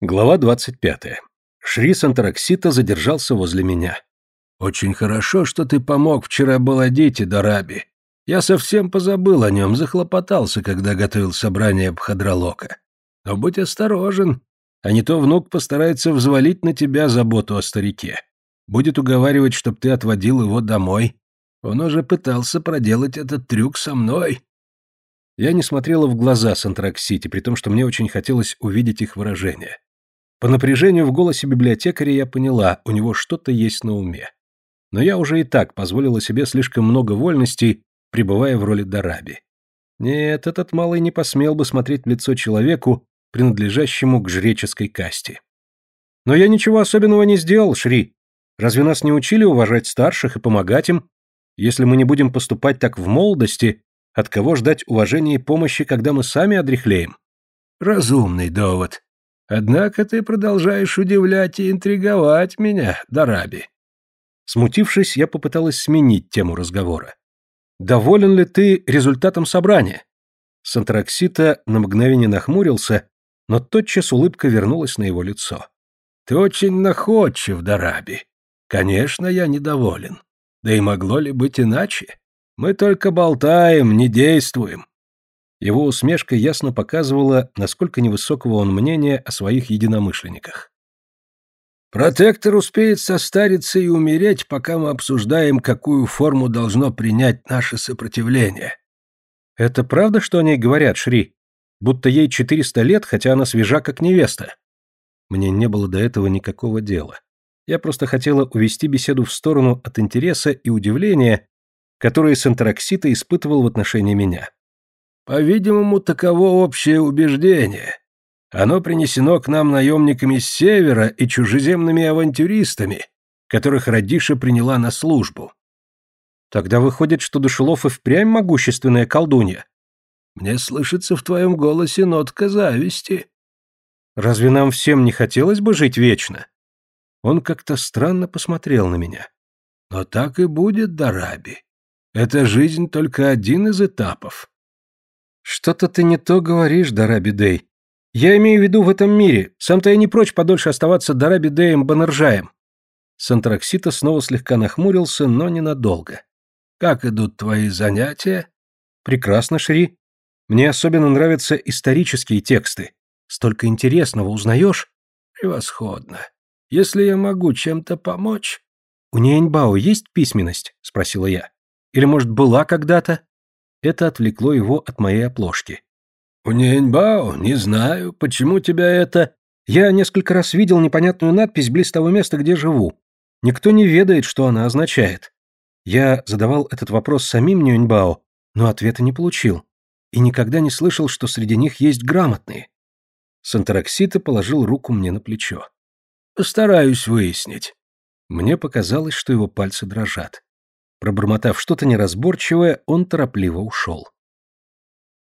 Глава 25. Шри Сантараксита задержался возле меня. «Очень хорошо, что ты помог вчера Баладите, Дараби. Я совсем позабыл о нем, захлопотался, когда готовил собрание Бхадралока. Но будь осторожен, а не то внук постарается взвалить на тебя заботу о старике. Будет уговаривать, чтоб ты отводил его домой. Он уже пытался проделать этот трюк со мной». Я не смотрела в глаза Сантраксити, при том, что мне очень хотелось увидеть их выражение. По напряжению в голосе библиотекаря я поняла, у него что-то есть на уме. Но я уже и так позволила себе слишком много вольностей, пребывая в роли Дараби. Нет, этот малый не посмел бы смотреть в лицо человеку, принадлежащему к жреческой касте. Но я ничего особенного не сделал, Шри. Разве нас не учили уважать старших и помогать им? Если мы не будем поступать так в молодости, от кого ждать уважения и помощи, когда мы сами одряхлеем? Разумный довод, Однако ты продолжаешь удивлять и интриговать меня, Дараби. Смутившись, я попыталась сменить тему разговора. «Доволен ли ты результатом собрания?» Сантраксита на мгновение нахмурился, но тотчас улыбка вернулась на его лицо. «Ты очень находчив, Дараби. Конечно, я недоволен. Да и могло ли быть иначе? Мы только болтаем, не действуем. Его усмешка ясно показывала, насколько невысокого он мнения о своих единомышленниках. «Протектор успеет состариться и умереть, пока мы обсуждаем, какую форму должно принять наше сопротивление». «Это правда, что о ней говорят, Шри? Будто ей 400 лет, хотя она свежа, как невеста?» Мне не было до этого никакого дела. Я просто хотела увести беседу в сторону от интереса и удивления, которые Сантараксита испытывал в отношении меня. По-видимому, таково общее убеждение. Оно принесено к нам наемниками с севера и чужеземными авантюристами, которых Радиша приняла на службу. Тогда выходит, что Душелов и впрямь могущественная колдунья. Мне слышится в твоем голосе нотка зависти. Разве нам всем не хотелось бы жить вечно? Он как-то странно посмотрел на меня. Но так и будет, Дараби. Эта жизнь только один из этапов. «Что-то ты не то говоришь, Дараби Дэй. Я имею в виду в этом мире. Сам-то я не прочь подольше оставаться Дараби Дэем Баннержаем». Сантраксита снова слегка нахмурился, но ненадолго. «Как идут твои занятия?» «Прекрасно, Шри. Мне особенно нравятся исторические тексты. Столько интересного узнаешь?» «Превосходно. Если я могу чем-то помочь...» «У Няньбао есть письменность?» — спросила я. «Или, может, была когда-то?» Это отвлекло его от моей оплошки. «У Няньбао? Не знаю. Почему тебя это...» «Я несколько раз видел непонятную надпись близ того места, где живу. Никто не ведает, что она означает. Я задавал этот вопрос самим Нюньбао, но ответа не получил. И никогда не слышал, что среди них есть грамотные». Сантараксита положил руку мне на плечо. «Постараюсь выяснить». Мне показалось, что его пальцы дрожат. Пробормотав что-то неразборчивое, он торопливо ушел.